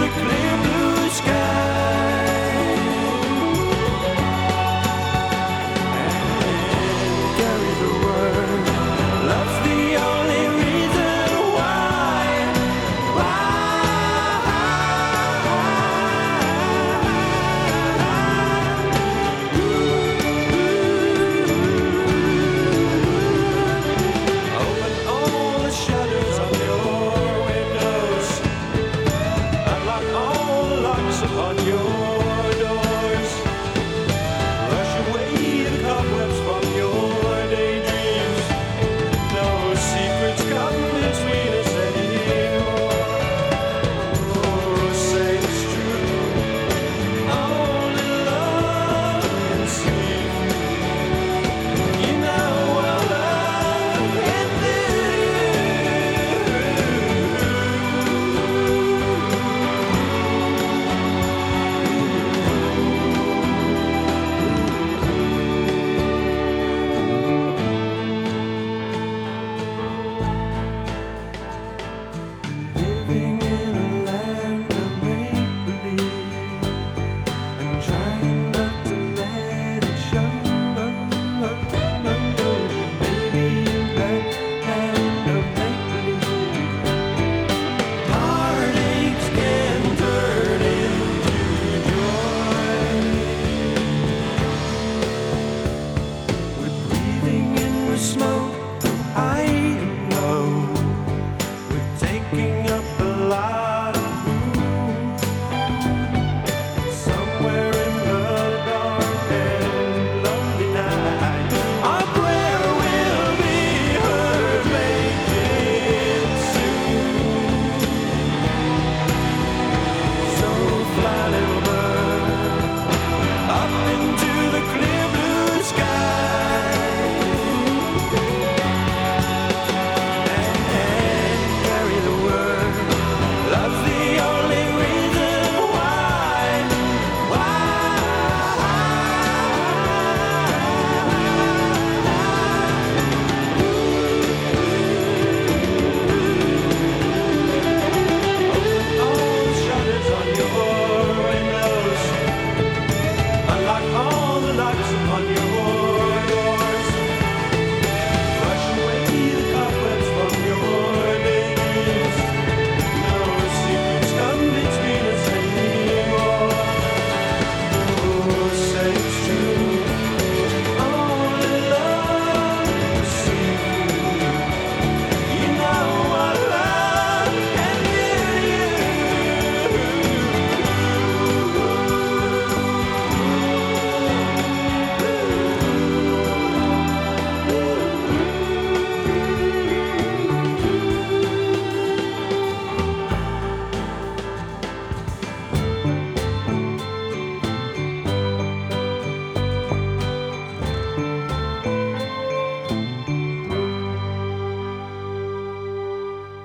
the clear.